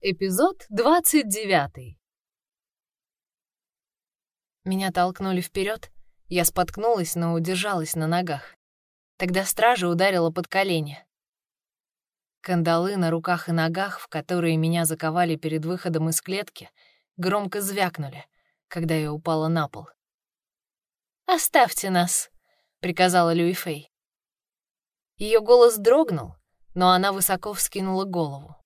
Эпизод 29. Меня толкнули вперед, я споткнулась, но удержалась на ногах. Тогда стража ударила под колени. Кандалы на руках и ногах, в которые меня заковали перед выходом из клетки, громко звякнули, когда я упала на пол. «Оставьте нас», — приказала Люи Фэй. Ее голос дрогнул, но она высоко вскинула голову.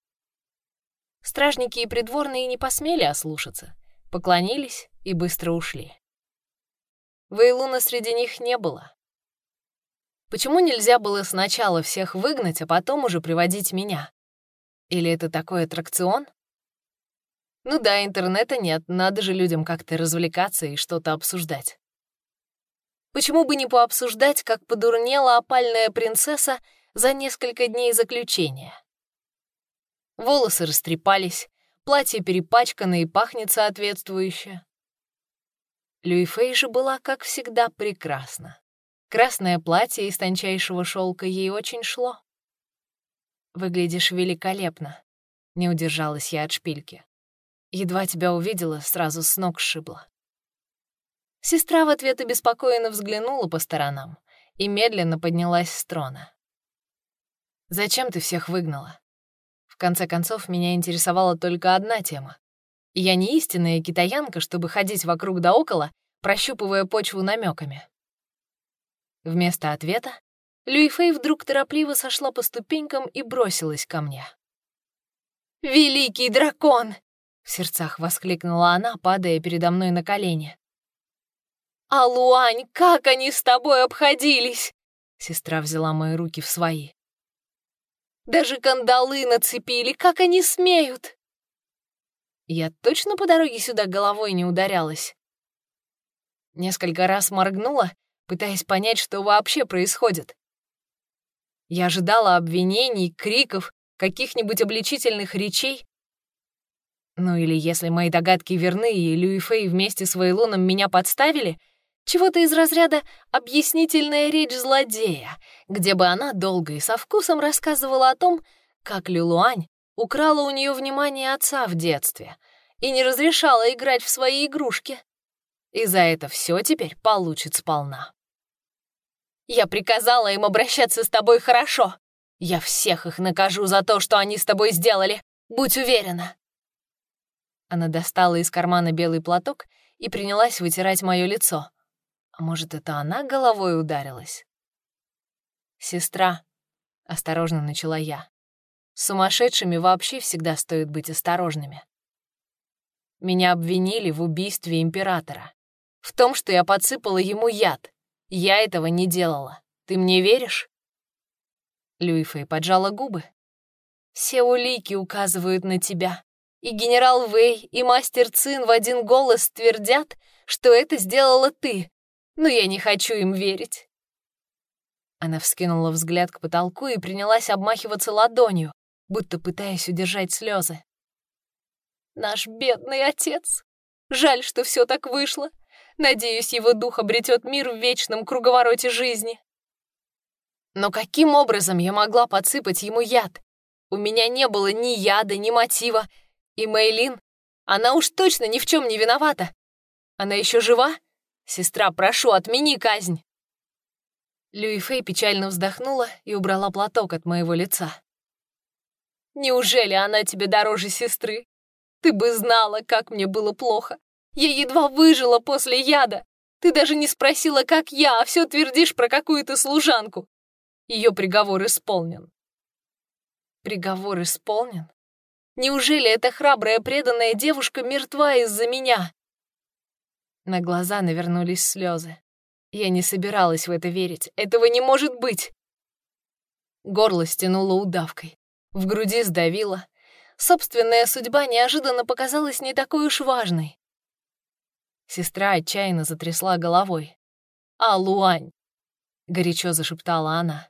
Стражники и придворные не посмели ослушаться, поклонились и быстро ушли. Вейлуна среди них не было. Почему нельзя было сначала всех выгнать, а потом уже приводить меня? Или это такой аттракцион? Ну да, интернета нет, надо же людям как-то развлекаться и что-то обсуждать. Почему бы не пообсуждать, как подурнела опальная принцесса за несколько дней заключения? Волосы растрепались, платье перепачкано и пахнет соответствующе. Люи же была, как всегда, прекрасна. Красное платье из тончайшего шелка ей очень шло. «Выглядишь великолепно», — не удержалась я от шпильки. Едва тебя увидела, сразу с ног сшибла. Сестра в ответ обеспокоенно взглянула по сторонам и медленно поднялась с трона. «Зачем ты всех выгнала?» Конце концов, меня интересовала только одна тема. я не истинная китаянка, чтобы ходить вокруг да около, прощупывая почву намеками. Вместо ответа Люи Фэй вдруг торопливо сошла по ступенькам и бросилась ко мне. «Великий дракон!» — в сердцах воскликнула она, падая передо мной на колени. «Алуань, как они с тобой обходились!» Сестра взяла мои руки в свои. Даже кандалы нацепили, как они смеют!» Я точно по дороге сюда головой не ударялась. Несколько раз моргнула, пытаясь понять, что вообще происходит. Я ожидала обвинений, криков, каких-нибудь обличительных речей. Ну или если мои догадки верны, и Люи Фэй вместе с Вейлуном меня подставили — чего-то из разряда «объяснительная речь злодея», где бы она долго и со вкусом рассказывала о том, как Люлуань украла у нее внимание отца в детстве и не разрешала играть в свои игрушки. И за это все теперь получит сполна. «Я приказала им обращаться с тобой хорошо. Я всех их накажу за то, что они с тобой сделали. Будь уверена». Она достала из кармана белый платок и принялась вытирать мое лицо. А может, это она головой ударилась? «Сестра», — осторожно начала я, — «с сумасшедшими вообще всегда стоит быть осторожными. Меня обвинили в убийстве императора, в том, что я подсыпала ему яд. Я этого не делала. Ты мне веришь?» Люифей поджала губы. «Все улики указывают на тебя. И генерал Вэй, и мастер Цин в один голос твердят, что это сделала ты, но я не хочу им верить». Она вскинула взгляд к потолку и принялась обмахиваться ладонью, будто пытаясь удержать слезы. «Наш бедный отец! Жаль, что все так вышло. Надеюсь, его дух обретет мир в вечном круговороте жизни. Но каким образом я могла подсыпать ему яд? У меня не было ни яда, ни мотива. И Мейлин, она уж точно ни в чем не виновата. Она еще жива? «Сестра, прошу, отмени казнь!» Люи Фэй печально вздохнула и убрала платок от моего лица. «Неужели она тебе дороже сестры? Ты бы знала, как мне было плохо. Я едва выжила после яда. Ты даже не спросила, как я, а все твердишь про какую-то служанку. Ее приговор исполнен». «Приговор исполнен? Неужели эта храбрая преданная девушка мертва из-за меня?» На глаза навернулись слезы. Я не собиралась в это верить. Этого не может быть. Горло стянуло удавкой. В груди сдавило. Собственная судьба неожиданно показалась не такой уж важной. Сестра отчаянно затрясла головой. «А, Луань!» — горячо зашептала она.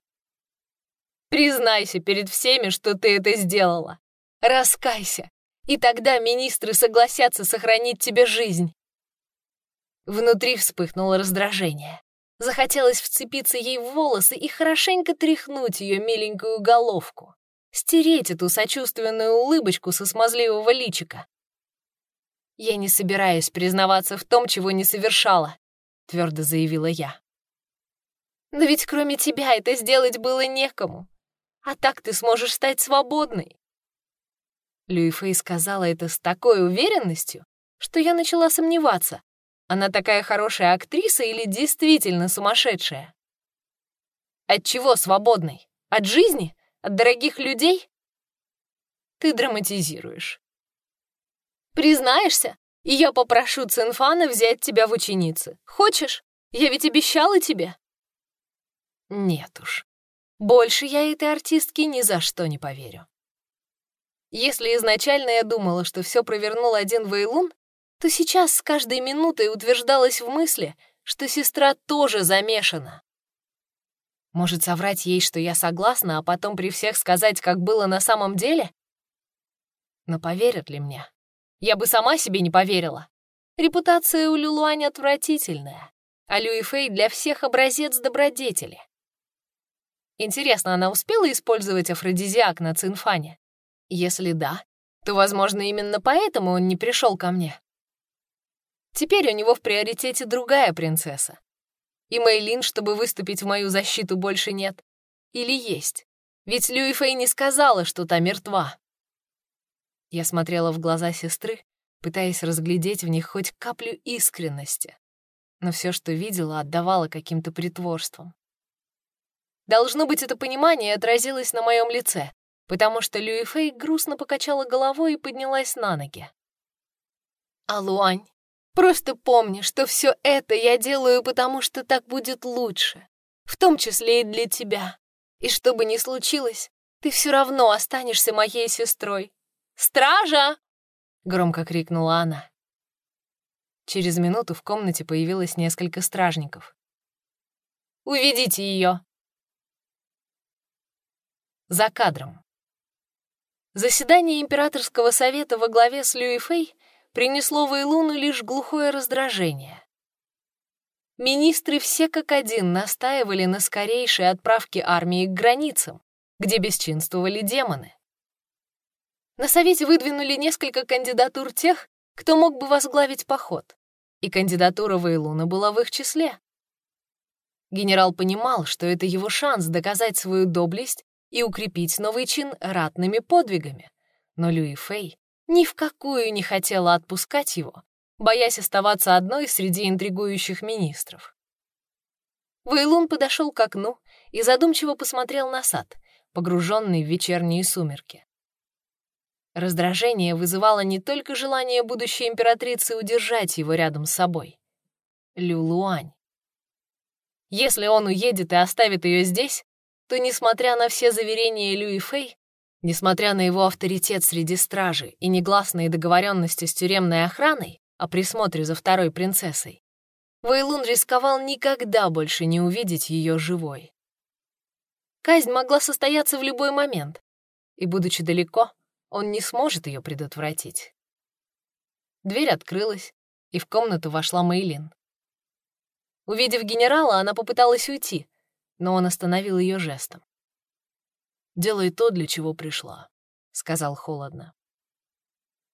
«Признайся перед всеми, что ты это сделала. Раскайся, и тогда министры согласятся сохранить тебе жизнь. Внутри вспыхнуло раздражение. Захотелось вцепиться ей в волосы и хорошенько тряхнуть ее миленькую головку. стереть эту сочувственную улыбочку со смазливого личика. «Я не собираюсь признаваться в том, чего не совершала», — твердо заявила я. «Но ведь кроме тебя это сделать было некому. А так ты сможешь стать свободной». Люи сказала это с такой уверенностью, что я начала сомневаться, она такая хорошая актриса или действительно сумасшедшая? От чего свободной? От жизни? От дорогих людей? Ты драматизируешь. Признаешься, и я попрошу Цинфана взять тебя в ученицы. Хочешь? Я ведь обещала тебе. Нет уж. Больше я этой артистке ни за что не поверю. Если изначально я думала, что все провернул один Вейлун, то сейчас с каждой минутой утверждалась в мысли, что сестра тоже замешана. Может, соврать ей, что я согласна, а потом при всех сказать, как было на самом деле? Но поверят ли мне? Я бы сама себе не поверила. Репутация у Люлуань отвратительная, а Люи для всех образец добродетели. Интересно, она успела использовать афродизиак на Цинфане? Если да, то, возможно, именно поэтому он не пришел ко мне. Теперь у него в приоритете другая принцесса. И Мэйлин, чтобы выступить в мою защиту, больше нет. Или есть? Ведь Люи Фэй не сказала, что та мертва. Я смотрела в глаза сестры, пытаясь разглядеть в них хоть каплю искренности. Но все, что видела, отдавало каким-то притворством. Должно быть, это понимание отразилось на моем лице, потому что Люи Фэй грустно покачала головой и поднялась на ноги. «Алуань, Просто помни, что все это я делаю, потому что так будет лучше, в том числе и для тебя. И что бы ни случилось, ты все равно останешься моей сестрой. «Стража!» — громко крикнула она. Через минуту в комнате появилось несколько стражников. «Уведите ее!» За кадром. Заседание императорского совета во главе с Люи Фэй принесло Вейлуну лишь глухое раздражение. Министры все как один настаивали на скорейшей отправке армии к границам, где бесчинствовали демоны. На совете выдвинули несколько кандидатур тех, кто мог бы возглавить поход, и кандидатура Вейлуна была в их числе. Генерал понимал, что это его шанс доказать свою доблесть и укрепить новый чин ратными подвигами, но Люи Фэй ни в какую не хотела отпускать его, боясь оставаться одной среди интригующих министров. Вейлун подошел к окну и задумчиво посмотрел на сад, погруженный в вечерние сумерки. Раздражение вызывало не только желание будущей императрицы удержать его рядом с собой. Люлуань. Если он уедет и оставит ее здесь, то, несмотря на все заверения Люи Фэй, Несмотря на его авторитет среди стражи и негласные договоренности с тюремной охраной о присмотре за второй принцессой, Вейлун рисковал никогда больше не увидеть ее живой. Казнь могла состояться в любой момент, и, будучи далеко, он не сможет ее предотвратить. Дверь открылась, и в комнату вошла Мейлин. Увидев генерала, она попыталась уйти, но он остановил ее жестом. Делай то, для чего пришла», — сказал холодно.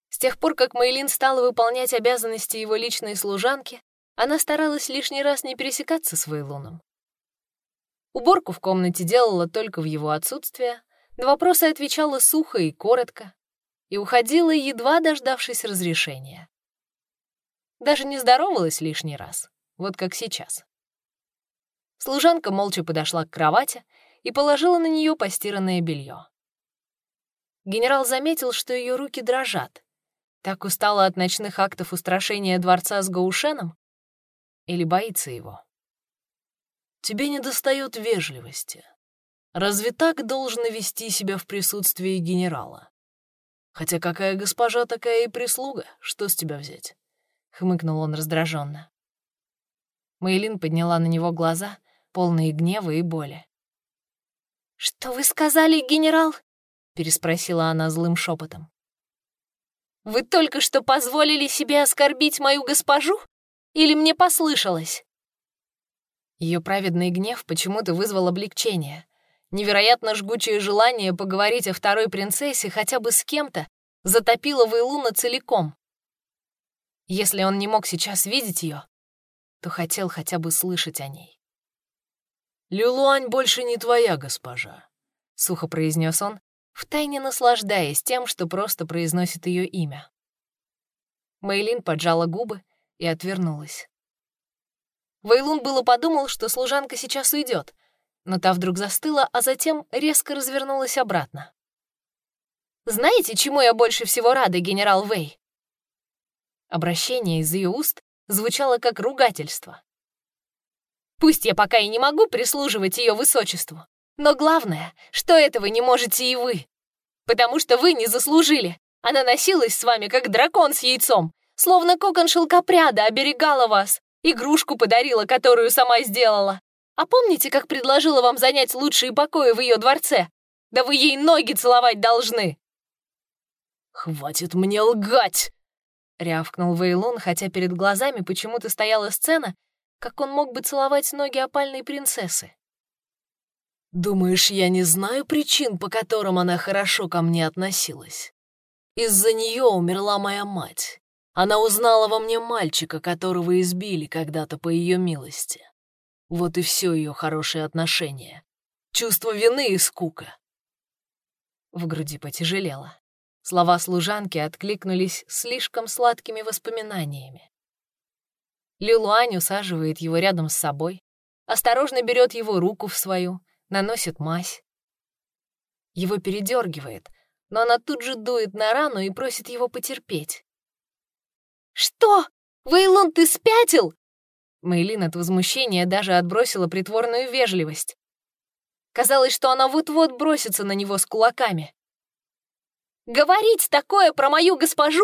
С тех пор, как Мейлин стала выполнять обязанности его личной служанки, она старалась лишний раз не пересекаться с Вейлуном. Уборку в комнате делала только в его отсутствие, на вопросы отвечала сухо и коротко, и уходила, едва дождавшись разрешения. Даже не здоровалась лишний раз, вот как сейчас. Служанка молча подошла к кровати и положила на нее постиранное белье. Генерал заметил, что ее руки дрожат. Так устала от ночных актов устрашения дворца с Гаушеном? Или боится его? Тебе недостает вежливости. Разве так должно вести себя в присутствии генерала? Хотя какая госпожа, такая и прислуга. Что с тебя взять? Хмыкнул он раздраженно. Мейлин подняла на него глаза, полные гнева и боли. «Что вы сказали, генерал?» — переспросила она злым шепотом. «Вы только что позволили себе оскорбить мою госпожу? Или мне послышалось?» Ее праведный гнев почему-то вызвал облегчение. невероятно жгучее желание поговорить о второй принцессе хотя бы с кем-то затопило Вейлуна целиком. Если он не мог сейчас видеть ее, то хотел хотя бы слышать о ней. «Люлуань больше не твоя госпожа», — сухо произнес он, втайне наслаждаясь тем, что просто произносит ее имя. Мейлин поджала губы и отвернулась. Вейлун было подумал, что служанка сейчас уйдет, но та вдруг застыла, а затем резко развернулась обратно. «Знаете, чему я больше всего рада, генерал Вэй?» Обращение из ее уст звучало как ругательство. «Пусть я пока и не могу прислуживать ее высочеству, но главное, что этого не можете и вы, потому что вы не заслужили. Она носилась с вами, как дракон с яйцом, словно кокон шелкопряда оберегала вас, игрушку подарила, которую сама сделала. А помните, как предложила вам занять лучшие покои в ее дворце? Да вы ей ноги целовать должны!» «Хватит мне лгать!» — рявкнул Вейлон, хотя перед глазами почему-то стояла сцена, как он мог бы целовать ноги опальной принцессы. «Думаешь, я не знаю причин, по которым она хорошо ко мне относилась? Из-за нее умерла моя мать. Она узнала во мне мальчика, которого избили когда-то по ее милости. Вот и все ее хорошее отношение. Чувство вины и скука». В груди потяжелело. Слова служанки откликнулись слишком сладкими воспоминаниями. Лилуань усаживает его рядом с собой, осторожно берет его руку в свою, наносит мазь. Его передергивает, но она тут же дует на рану и просит его потерпеть. «Что? Вейлон, ты спятил?» Мейлин от возмущения даже отбросила притворную вежливость. Казалось, что она вот-вот бросится на него с кулаками. Говорить такое про мою госпожу?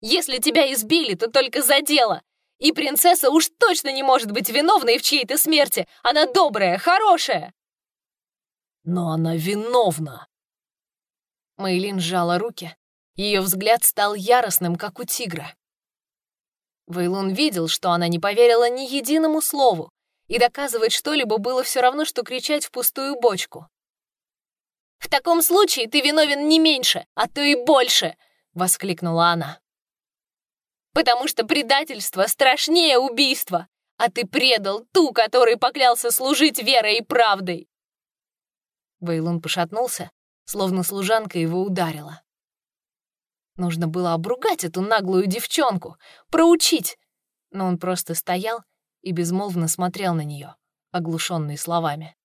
Если тебя избили, то только за дело. И принцесса уж точно не может быть виновной в чьей-то смерти. Она добрая, хорошая. Но она виновна. Мейлин сжала руки. Ее взгляд стал яростным, как у тигра. Вейлун видел, что она не поверила ни единому слову, и доказывать что-либо было все равно, что кричать в пустую бочку. «В таком случае ты виновен не меньше, а то и больше!» — воскликнула она. «Потому что предательство страшнее убийства, а ты предал ту, которой поклялся служить верой и правдой!» Вейлун пошатнулся, словно служанка его ударила. Нужно было обругать эту наглую девчонку, проучить, но он просто стоял и безмолвно смотрел на нее, оглушенный словами.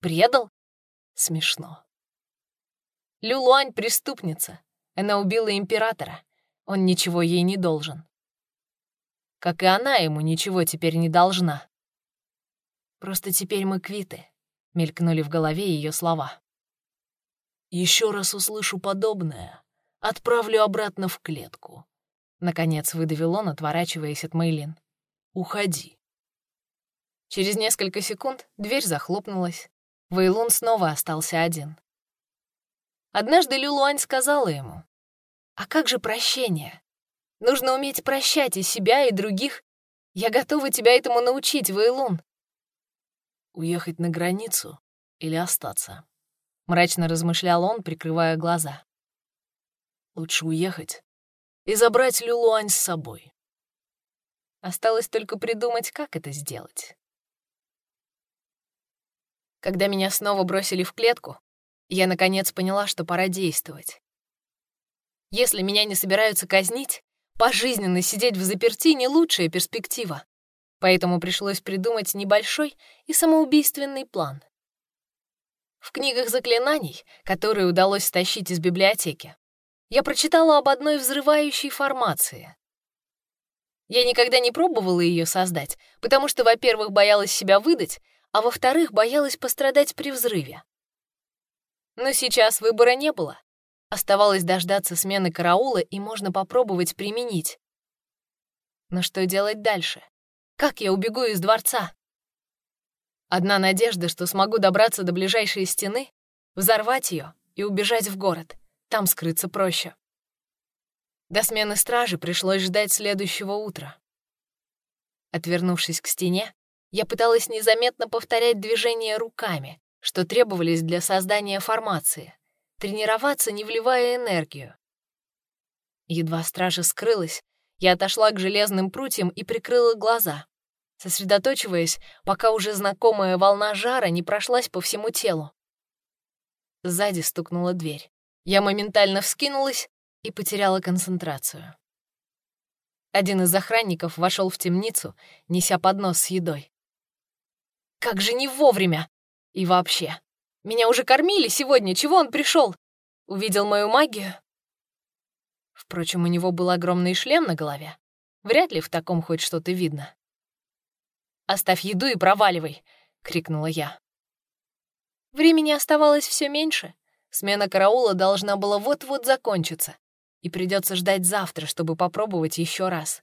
«Предал? Смешно. Люлуань — преступница. Она убила императора. Он ничего ей не должен. Как и она ему ничего теперь не должна. Просто теперь мы квиты, — мелькнули в голове ее слова. Еще раз услышу подобное, отправлю обратно в клетку. Наконец выдавил он, отворачиваясь от Мейлин. Уходи. Через несколько секунд дверь захлопнулась, Вейлун снова остался один. Однажды Люлуань сказала ему, «А как же прощение? Нужно уметь прощать и себя, и других. Я готова тебя этому научить, Вейлун». «Уехать на границу или остаться?» — мрачно размышлял он, прикрывая глаза. «Лучше уехать и забрать Люлуань с собой». Осталось только придумать, как это сделать. Когда меня снова бросили в клетку, я наконец поняла, что пора действовать. Если меня не собираются казнить, пожизненно сидеть в заперти — не лучшая перспектива. Поэтому пришлось придумать небольшой и самоубийственный план. В книгах заклинаний, которые удалось стащить из библиотеки, я прочитала об одной взрывающей формации. Я никогда не пробовала ее создать, потому что, во-первых, боялась себя выдать, а во-вторых, боялась пострадать при взрыве. Но сейчас выбора не было. Оставалось дождаться смены караула, и можно попробовать применить. Но что делать дальше? Как я убегу из дворца? Одна надежда, что смогу добраться до ближайшей стены, взорвать ее и убежать в город. Там скрыться проще. До смены стражи пришлось ждать следующего утра. Отвернувшись к стене, я пыталась незаметно повторять движения руками, что требовались для создания формации, тренироваться, не вливая энергию. Едва стража скрылась, я отошла к железным прутьям и прикрыла глаза, сосредоточиваясь, пока уже знакомая волна жара не прошлась по всему телу. Сзади стукнула дверь. Я моментально вскинулась и потеряла концентрацию. Один из охранников вошел в темницу, неся поднос с едой. «Как же не вовремя! И вообще, меня уже кормили сегодня, чего он пришел? Увидел мою магию?» Впрочем, у него был огромный шлем на голове. Вряд ли в таком хоть что-то видно. «Оставь еду и проваливай!» — крикнула я. Времени оставалось все меньше. Смена караула должна была вот-вот закончиться, и придется ждать завтра, чтобы попробовать еще раз.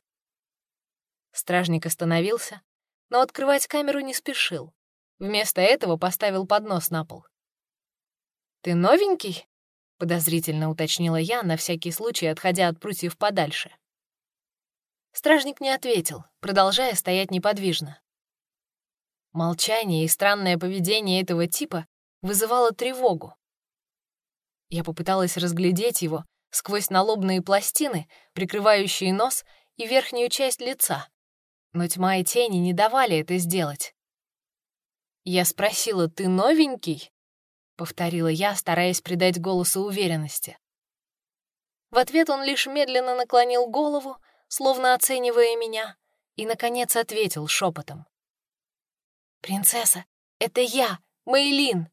Стражник остановился, но открывать камеру не спешил. Вместо этого поставил поднос на пол. «Ты новенький?» — подозрительно уточнила я, на всякий случай отходя от прутьев подальше. Стражник не ответил, продолжая стоять неподвижно. Молчание и странное поведение этого типа вызывало тревогу. Я попыталась разглядеть его сквозь налобные пластины, прикрывающие нос и верхнюю часть лица, но тьма и тени не давали это сделать. Я спросила, «Ты новенький?» — повторила я, стараясь придать голосу уверенности. В ответ он лишь медленно наклонил голову, словно оценивая меня, и, наконец, ответил шепотом. «Принцесса, это я, Мейлин!»